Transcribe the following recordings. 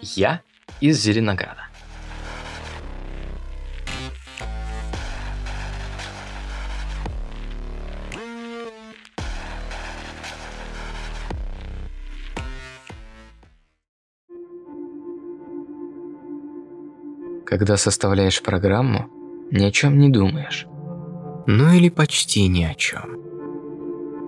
Я из Зеленограда. Когда составляешь программу, ни о чем не думаешь. Ну или почти ни о чем.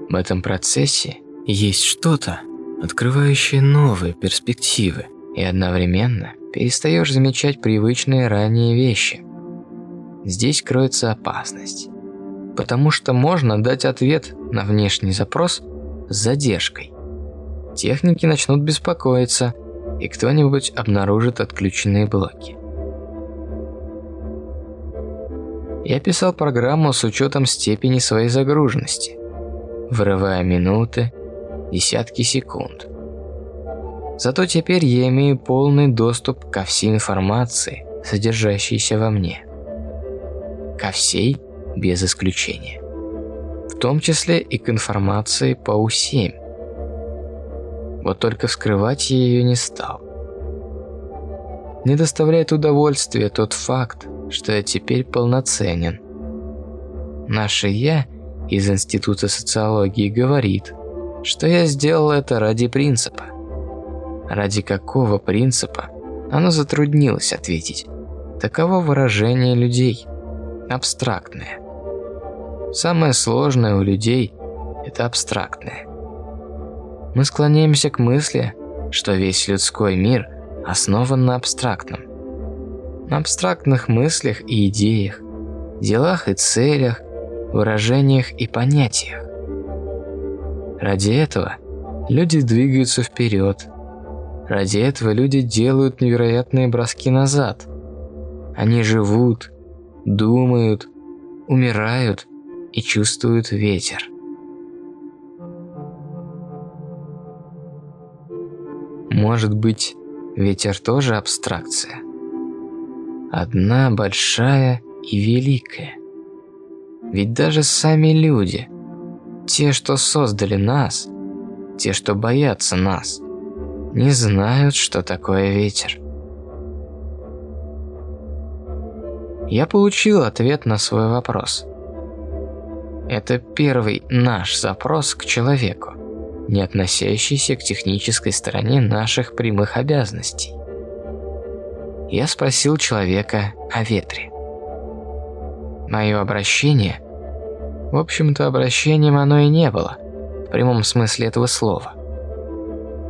В этом процессе есть что-то, открывающее новые перспективы, и одновременно перестаешь замечать привычные ранее вещи. Здесь кроется опасность, потому что можно дать ответ на внешний запрос с задержкой. Техники начнут беспокоиться, и кто-нибудь обнаружит отключенные блоки. Я писал программу с учетом степени своей загруженности, вырывая минуты, десятки секунд. Зато теперь я имею полный доступ ко всей информации, содержащейся во мне. Ко всей без исключения. В том числе и к информации по У7. Вот только вскрывать я ее не стал. Не доставляет удовольствия тот факт, что я теперь полноценен. Наше «я» из Института социологии говорит, что я сделал это ради принципа. Ради какого принципа? Оно затруднилось ответить. Таково выражение людей. Абстрактное. Самое сложное у людей – это абстрактное. Мы склоняемся к мысли, что весь людской мир основан на абстрактном на абстрактных мыслях и идеях, делах и целях, выражениях и понятиях. Ради этого люди двигаются вперед. Ради этого люди делают невероятные броски назад. Они живут, думают, умирают и чувствуют ветер. Может быть, ветер тоже абстракция? одна большая и великая. Ведь даже сами люди, те, что создали нас, те, что боятся нас, не знают, что такое ветер. Я получил ответ на свой вопрос. Это первый наш запрос к человеку, не относящийся к технической стороне наших прямых обязанностей я спросил человека о ветре. Мое обращение, в общем-то, обращением оно и не было, в прямом смысле этого слова.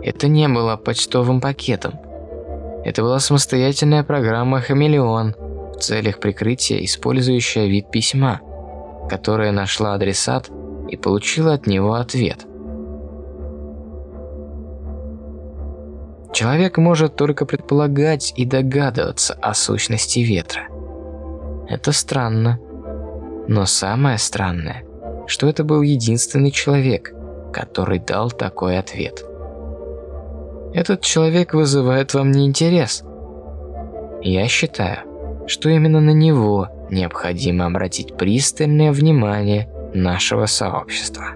Это не было почтовым пакетом. Это была самостоятельная программа «Хамелеон» в целях прикрытия, использующая вид письма, которая нашла адресат и получила от него ответ – Человек может только предполагать и догадываться о сущности ветра. Это странно. Но самое странное, что это был единственный человек, который дал такой ответ. Этот человек вызывает во мне интерес. Я считаю, что именно на него необходимо обратить пристальное внимание нашего сообщества.